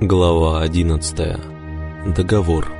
Глава 11. Договор.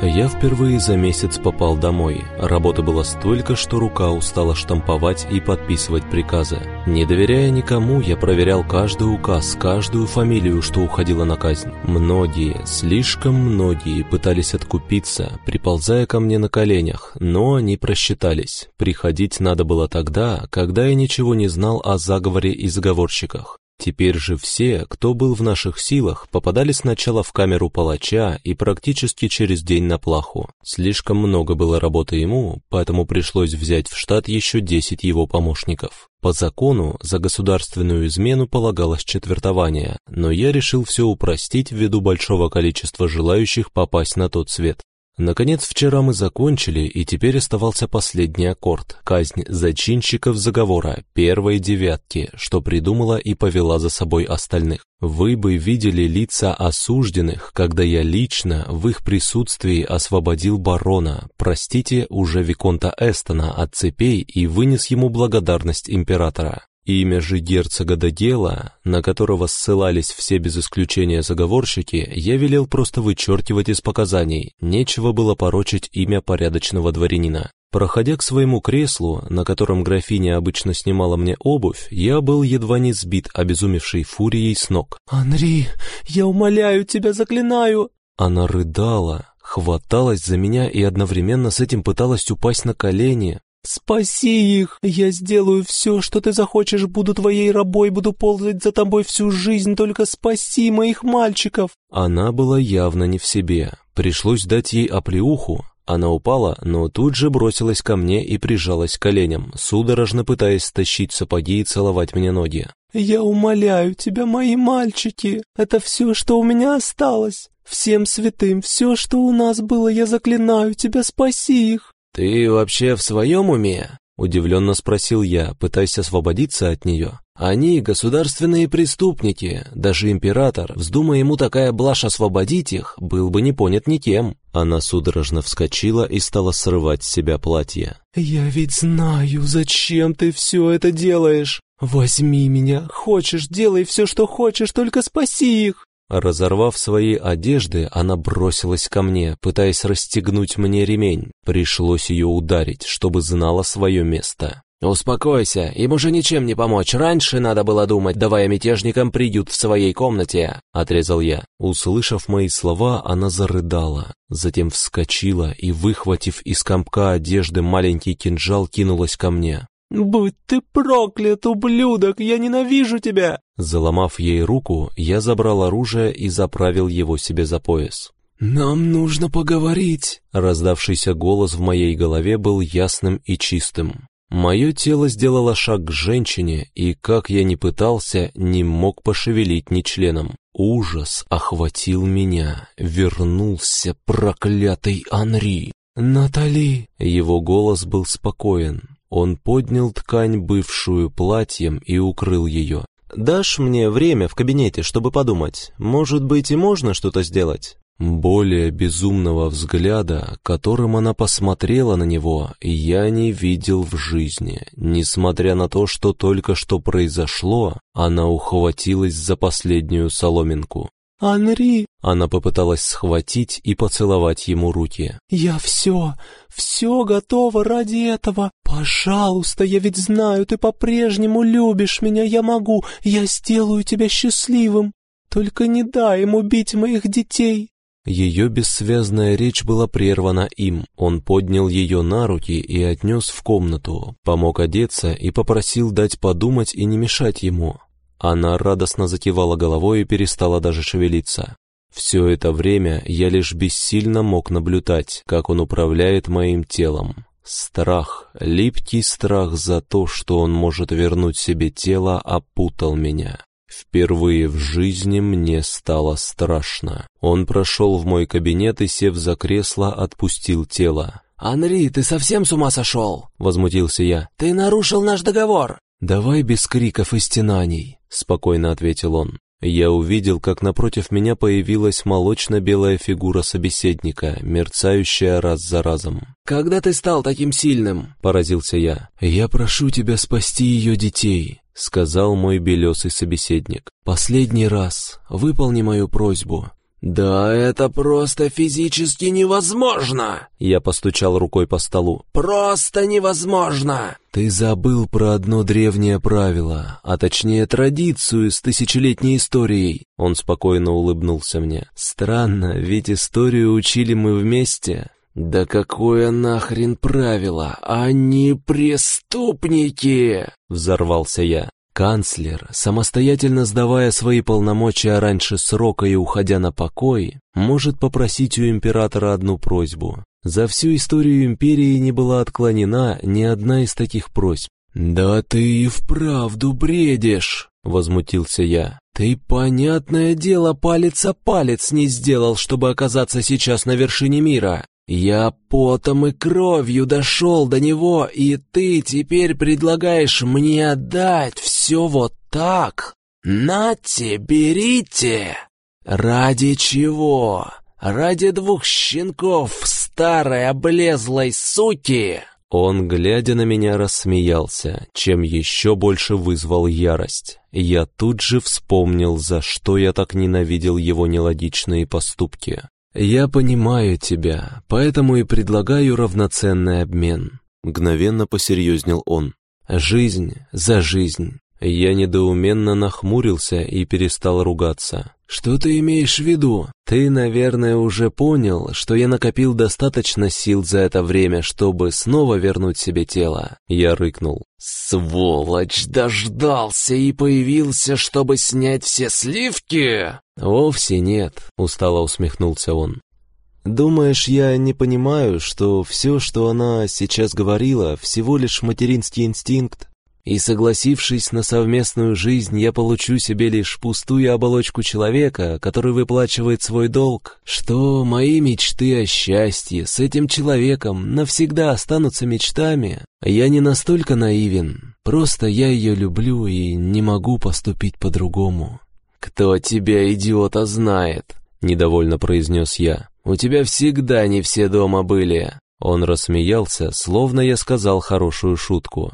Я впервые за месяц попал домой. Работы было столько, что рука устала штамповать и подписывать приказы. Не доверяя никому, я проверял каждый указ, каждую фамилию, что уходила на казнь. Многие, слишком многие пытались откупиться, приползая ко мне на коленях, но они просчитались. Приходить надо было тогда, когда я ничего не знал о заговоре и заговорщиках. Теперь же все, кто был в наших силах, попадали сначала в камеру палача и практически через день на плаху. Слишком много было работы ему, поэтому пришлось взять в штат еще 10 его помощников. По закону за государственную измену полагалось четвертование, но я решил все упростить ввиду большого количества желающих попасть на тот свет. Наконец, вчера мы закончили, и теперь оставался последний аккорд — казнь зачинщиков заговора, первой девятки, что придумала и повела за собой остальных. Вы бы видели лица осужденных, когда я лично в их присутствии освободил барона, простите, уже Виконта Эстона от цепей и вынес ему благодарность императора. Имя же герцога Дагела, на которого ссылались все без исключения заговорщики, я велел просто вычеркивать из показаний, нечего было порочить имя порядочного дворянина. Проходя к своему креслу, на котором графиня обычно снимала мне обувь, я был едва не сбит обезумевшей фурией с ног. «Анри, я умоляю тебя, заклинаю!» Она рыдала, хваталась за меня и одновременно с этим пыталась упасть на колени, «Спаси их! Я сделаю все, что ты захочешь, буду твоей рабой, буду ползать за тобой всю жизнь, только спаси моих мальчиков!» Она была явно не в себе. Пришлось дать ей оплеуху. Она упала, но тут же бросилась ко мне и прижалась к коленям, судорожно пытаясь стащить сапоги и целовать мне ноги. «Я умоляю тебя, мои мальчики, это все, что у меня осталось. Всем святым, все, что у нас было, я заклинаю тебя, спаси их!» «Ты вообще в своем уме?» — удивленно спросил я, пытаясь освободиться от нее. «Они государственные преступники. Даже император, вздумая ему такая блажь освободить их, был бы не понят никем». Она судорожно вскочила и стала срывать с себя платье. «Я ведь знаю, зачем ты все это делаешь. Возьми меня, хочешь, делай все, что хочешь, только спаси их». Разорвав свои одежды, она бросилась ко мне, пытаясь расстегнуть мне ремень. Пришлось ее ударить, чтобы знала свое место. «Успокойся, им уже ничем не помочь. Раньше надо было думать, давая мятежникам приют в своей комнате», — отрезал я. Услышав мои слова, она зарыдала. Затем вскочила и, выхватив из комка одежды маленький кинжал, кинулась ко мне. «Будь ты проклят, ублюдок! Я ненавижу тебя!» Заломав ей руку, я забрал оружие и заправил его себе за пояс. «Нам нужно поговорить!» Раздавшийся голос в моей голове был ясным и чистым. Мое тело сделало шаг к женщине, и, как я ни пытался, не мог пошевелить ни членом. Ужас охватил меня. Вернулся проклятый Анри. «Натали!» Его голос был спокоен. Он поднял ткань, бывшую платьем, и укрыл ее. «Дашь мне время в кабинете, чтобы подумать? Может быть, и можно что-то сделать?» Более безумного взгляда, которым она посмотрела на него, я не видел в жизни. Несмотря на то, что только что произошло, она ухватилась за последнюю соломинку. «Анри!» Она попыталась схватить и поцеловать ему руки. «Я все, все готова ради этого. Пожалуйста, я ведь знаю, ты по-прежнему любишь меня, я могу, я сделаю тебя счастливым. Только не дай ему убить моих детей». Ее бессвязная речь была прервана им. Он поднял ее на руки и отнес в комнату, помог одеться и попросил дать подумать и не мешать ему. Она радостно закивала головой и перестала даже шевелиться. Все это время я лишь бессильно мог наблюдать, как он управляет моим телом. Страх, липкий страх за то, что он может вернуть себе тело, опутал меня. Впервые в жизни мне стало страшно. Он прошел в мой кабинет и, сев за кресло, отпустил тело. «Анри, ты совсем с ума сошел?» — возмутился я. «Ты нарушил наш договор!» «Давай без криков и стенаний», — спокойно ответил он. Я увидел, как напротив меня появилась молочно-белая фигура собеседника, мерцающая раз за разом. «Когда ты стал таким сильным?» — поразился я. «Я прошу тебя спасти ее детей», — сказал мой белесый собеседник. «Последний раз выполни мою просьбу. «Да это просто физически невозможно!» Я постучал рукой по столу. «Просто невозможно!» «Ты забыл про одно древнее правило, а точнее традицию с тысячелетней историей». Он спокойно улыбнулся мне. «Странно, ведь историю учили мы вместе». «Да какое нахрен правило? Они преступники!» Взорвался я. Канцлер, самостоятельно сдавая свои полномочия раньше срока и уходя на покой, может попросить у императора одну просьбу. За всю историю империи не была отклонена ни одна из таких просьб. «Да ты и вправду бредишь!» — возмутился я. «Ты, понятное дело, палец о палец не сделал, чтобы оказаться сейчас на вершине мира. «Я потом и кровью дошел до него, и ты теперь предлагаешь мне отдать все вот так? Нате, берите! Ради чего? Ради двух щенков старой облезлой суки?» Он, глядя на меня, рассмеялся, чем еще больше вызвал ярость. Я тут же вспомнил, за что я так ненавидел его нелогичные поступки. «Я понимаю тебя, поэтому и предлагаю равноценный обмен», — мгновенно посерьезнел он. «Жизнь за жизнь». Я недоуменно нахмурился и перестал ругаться. «Что ты имеешь в виду? Ты, наверное, уже понял, что я накопил достаточно сил за это время, чтобы снова вернуть себе тело». Я рыкнул. «Сволочь, дождался и появился, чтобы снять все сливки?» «Вовсе нет», — устало усмехнулся он. «Думаешь, я не понимаю, что все, что она сейчас говорила, всего лишь материнский инстинкт? И согласившись на совместную жизнь, я получу себе лишь пустую оболочку человека, который выплачивает свой долг, что мои мечты о счастье с этим человеком навсегда останутся мечтами. Я не настолько наивен, просто я ее люблю и не могу поступить по-другому. «Кто тебя, идиота, знает?» — недовольно произнес я. «У тебя всегда не все дома были». Он рассмеялся, словно я сказал хорошую шутку.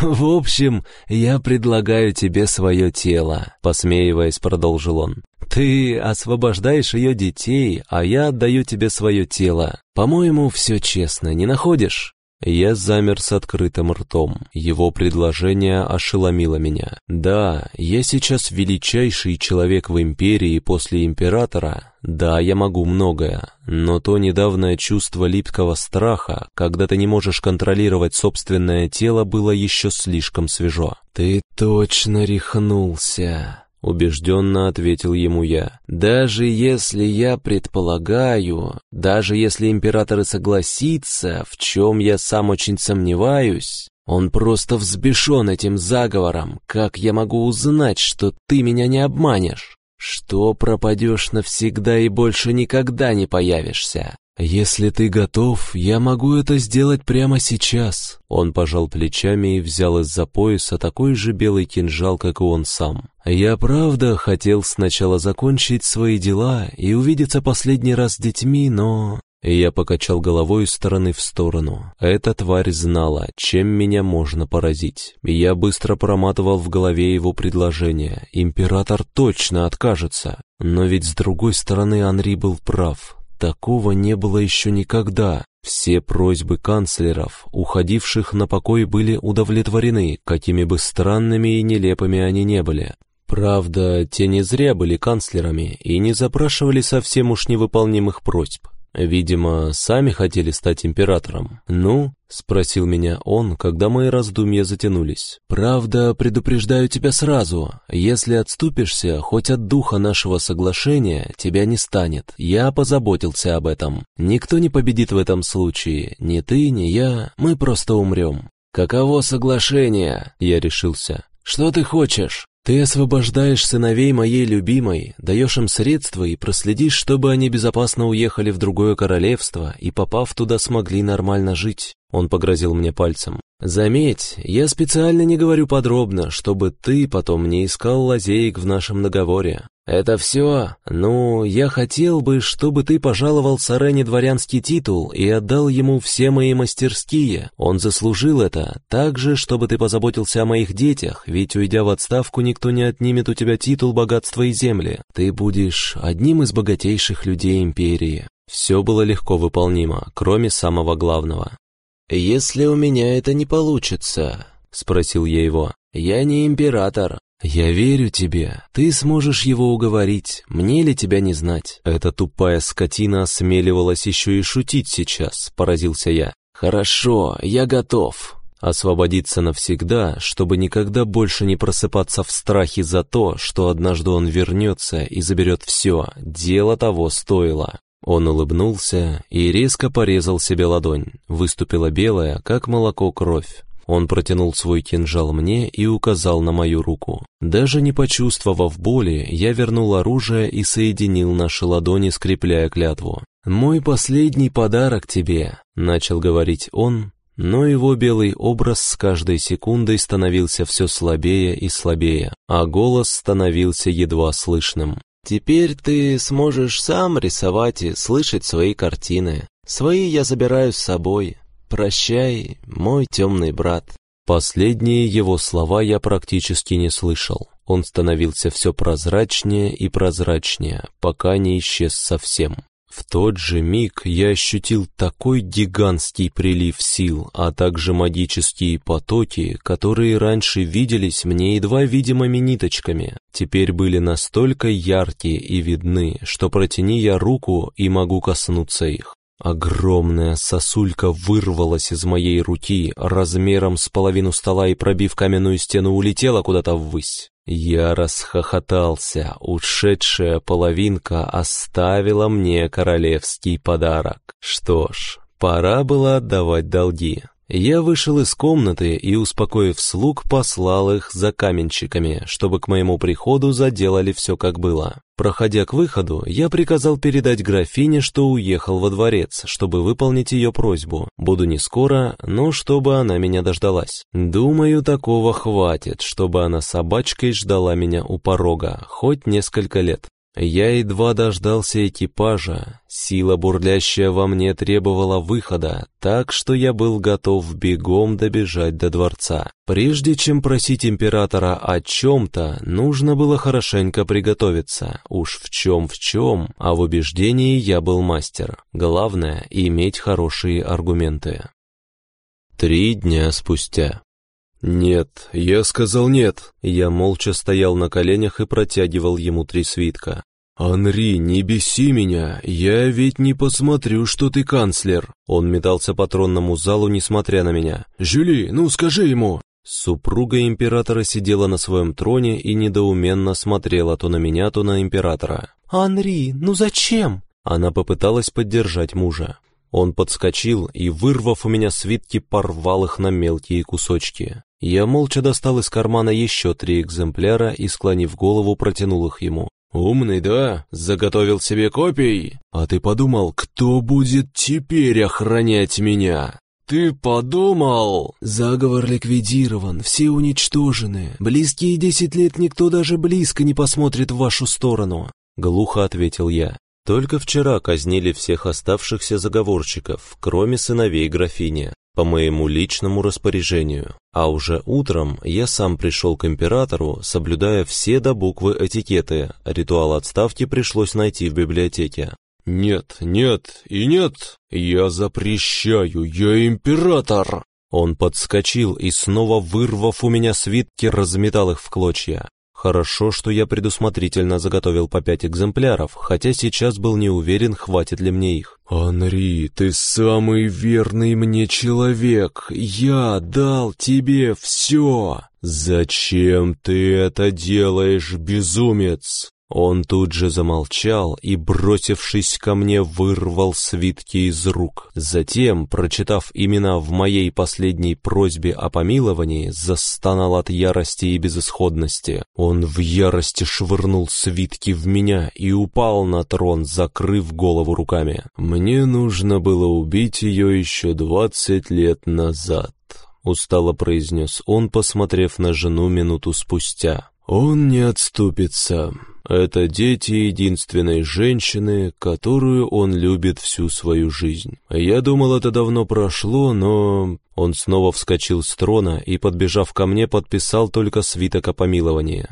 «В общем, я предлагаю тебе свое тело», — посмеиваясь, продолжил он. «Ты освобождаешь ее детей, а я отдаю тебе свое тело. По-моему, все честно, не находишь?» Я замер с открытым ртом. Его предложение ошеломило меня. Да, я сейчас величайший человек в империи после императора. Да, я могу многое. Но то недавнее чувство липкого страха, когда ты не можешь контролировать собственное тело, было еще слишком свежо. «Ты точно рехнулся», — убежденно ответил ему я. «Даже если я предполагаю, даже если император и согласится, в чем я сам очень сомневаюсь, он просто взбешен этим заговором. Как я могу узнать, что ты меня не обманешь? Что пропадешь навсегда и больше никогда не появишься? «Если ты готов, я могу это сделать прямо сейчас». Он пожал плечами и взял из-за пояса такой же белый кинжал, как и он сам. «Я правда хотел сначала закончить свои дела и увидеться последний раз с детьми, но...» Я покачал головой из стороны в сторону. Эта тварь знала, чем меня можно поразить. Я быстро проматывал в голове его предложение. Император точно откажется. Но ведь с другой стороны Анри был прав. Такого не было еще никогда. Все просьбы канцлеров, уходивших на покой, были удовлетворены, какими бы странными и нелепыми они не были. Правда, те не зря были канцлерами и не запрашивали совсем уж невыполнимых просьб. Видимо, сами хотели стать императором. «Ну?» — спросил меня он, когда мои раздумья затянулись. «Правда, предупреждаю тебя сразу. Если отступишься хоть от духа нашего соглашения, тебя не станет. Я позаботился об этом. Никто не победит в этом случае. Ни ты, ни я. Мы просто умрем». «Каково соглашение?» — я решился. «Что ты хочешь?» Ты освобождаешь сыновей моей любимой, даешь им средства и проследишь, чтобы они безопасно уехали в другое королевство и, попав туда, смогли нормально жить. Он погрозил мне пальцем. «Заметь, я специально не говорю подробно, чтобы ты потом не искал лазеек в нашем договоре. Это все? Ну, я хотел бы, чтобы ты пожаловал Сарене дворянский титул и отдал ему все мои мастерские. Он заслужил это. Также, чтобы ты позаботился о моих детях, ведь, уйдя в отставку, никто не отнимет у тебя титул богатства и земли. Ты будешь одним из богатейших людей империи». Все было легко выполнимо, кроме самого главного. «Если у меня это не получится», — спросил я его, — «я не император». «Я верю тебе. Ты сможешь его уговорить. Мне ли тебя не знать?» Эта тупая скотина осмеливалась еще и шутить сейчас, поразился я. «Хорошо, я готов». Освободиться навсегда, чтобы никогда больше не просыпаться в страхе за то, что однажды он вернется и заберет все, дело того стоило. Он улыбнулся и резко порезал себе ладонь. Выступила белая, как молоко, кровь. Он протянул свой кинжал мне и указал на мою руку. Даже не почувствовав боли, я вернул оружие и соединил наши ладони, скрепляя клятву. «Мой последний подарок тебе», — начал говорить он, но его белый образ с каждой секундой становился все слабее и слабее, а голос становился едва слышным. Теперь ты сможешь сам рисовать и слышать свои картины. Свои я забираю с собой. Прощай, мой темный брат». Последние его слова я практически не слышал. Он становился все прозрачнее и прозрачнее, пока не исчез совсем. В тот же миг я ощутил такой гигантский прилив сил, а также магические потоки, которые раньше виделись мне едва видимыми ниточками, теперь были настолько яркие и видны, что протяни я руку и могу коснуться их. Огромная сосулька вырвалась из моей руки, размером с половину стола и, пробив каменную стену, улетела куда-то ввысь. Я расхохотался, ушедшая половинка оставила мне королевский подарок. Что ж, пора было отдавать долги. Я вышел из комнаты и, успокоив слуг, послал их за каменщиками, чтобы к моему приходу заделали все как было. Проходя к выходу, я приказал передать графине, что уехал во дворец, чтобы выполнить ее просьбу. Буду не скоро, но чтобы она меня дождалась. Думаю, такого хватит, чтобы она собачкой ждала меня у порога, хоть несколько лет. Я едва дождался экипажа, сила, бурлящая во мне, требовала выхода, так что я был готов бегом добежать до дворца. Прежде чем просить императора о чем-то, нужно было хорошенько приготовиться. Уж в чем в чем, а в убеждении я был мастер. Главное — иметь хорошие аргументы. Три дня спустя. «Нет, я сказал нет». Я молча стоял на коленях и протягивал ему три свитка. «Анри, не беси меня, я ведь не посмотрю, что ты канцлер». Он метался по тронному залу, несмотря на меня. «Жюли, ну скажи ему!» Супруга императора сидела на своем троне и недоуменно смотрела то на меня, то на императора. «Анри, ну зачем?» Она попыталась поддержать мужа. Он подскочил и, вырвав у меня свитки, порвал их на мелкие кусочки. Я молча достал из кармана еще три экземпляра и, склонив голову, протянул их ему. «Умный, да? Заготовил себе копий? А ты подумал, кто будет теперь охранять меня?» «Ты подумал?» «Заговор ликвидирован, все уничтожены. Близкие десять лет никто даже близко не посмотрит в вашу сторону», — глухо ответил я. Только вчера казнили всех оставшихся заговорщиков, кроме сыновей графини по моему личному распоряжению, а уже утром я сам пришел к императору, соблюдая все до буквы этикеты, ритуал отставки пришлось найти в библиотеке. «Нет, нет и нет! Я запрещаю, я император!» Он подскочил и, снова вырвав у меня свитки, разметал их в клочья. Хорошо, что я предусмотрительно заготовил по пять экземпляров, хотя сейчас был не уверен, хватит ли мне их. «Анри, ты самый верный мне человек. Я дал тебе все. Зачем ты это делаешь, безумец?» Он тут же замолчал и, бросившись ко мне, вырвал свитки из рук. Затем, прочитав имена в моей последней просьбе о помиловании, застонал от ярости и безысходности. Он в ярости швырнул свитки в меня и упал на трон, закрыв голову руками. Мне нужно было убить ее еще двадцать лет назад. Устало произнес он, посмотрев на жену минуту спустя. «Он не отступится. Это дети единственной женщины, которую он любит всю свою жизнь. Я думал, это давно прошло, но...» Он снова вскочил с трона и, подбежав ко мне, подписал только свиток о помиловании.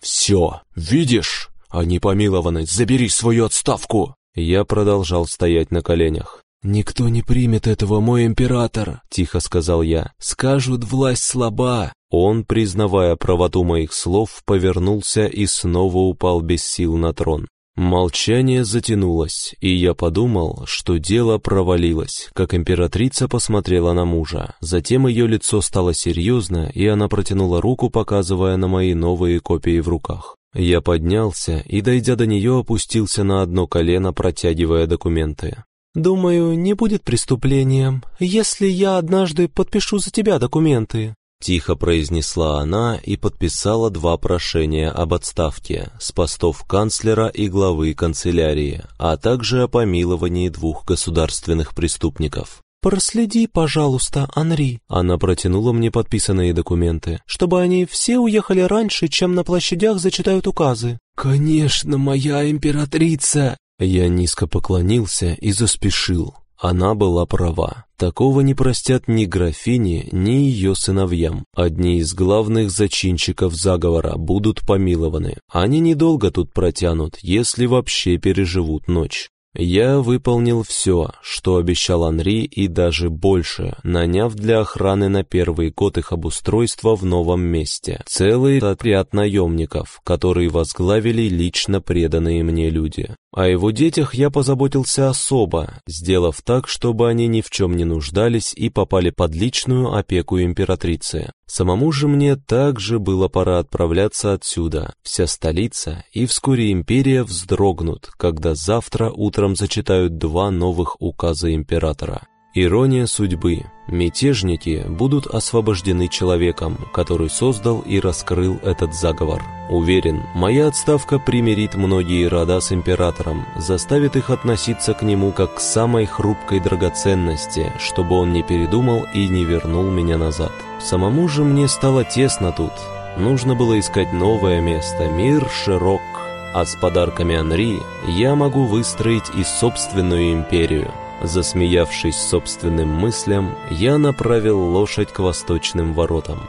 «Все, видишь? Они помилованы, забери свою отставку!» Я продолжал стоять на коленях. «Никто не примет этого, мой император», — тихо сказал я. «Скажут, власть слаба». Он, признавая правоту моих слов, повернулся и снова упал без сил на трон. Молчание затянулось, и я подумал, что дело провалилось, как императрица посмотрела на мужа. Затем ее лицо стало серьезно, и она протянула руку, показывая на мои новые копии в руках. Я поднялся и, дойдя до нее, опустился на одно колено, протягивая документы. «Думаю, не будет преступлением, если я однажды подпишу за тебя документы». Тихо произнесла она и подписала два прошения об отставке с постов канцлера и главы канцелярии, а также о помиловании двух государственных преступников. «Проследи, пожалуйста, Анри». Она протянула мне подписанные документы. «Чтобы они все уехали раньше, чем на площадях зачитают указы». «Конечно, моя императрица!» Я низко поклонился и заспешил. Она была права. Такого не простят ни графине, ни ее сыновьям. Одни из главных зачинщиков заговора будут помилованы. Они недолго тут протянут, если вообще переживут ночь. Я выполнил все, что обещал Анри, и даже больше, наняв для охраны на первый год их обустройства в новом месте. Целый отряд наемников, которые возглавили лично преданные мне люди. О его детях я позаботился особо, сделав так, чтобы они ни в чем не нуждались и попали под личную опеку императрицы. Самому же мне также было пора отправляться отсюда. Вся столица и вскоре империя вздрогнут, когда завтра утром зачитают два новых указа императора. Ирония судьбы. Мятежники будут освобождены человеком, который создал и раскрыл этот заговор. Уверен, моя отставка примирит многие рода с императором, заставит их относиться к нему как к самой хрупкой драгоценности, чтобы он не передумал и не вернул меня назад. Самому же мне стало тесно тут. Нужно было искать новое место, мир широк, а с подарками Анри я могу выстроить и собственную империю. Засмеявшись собственным мыслям, я направил лошадь к восточным воротам.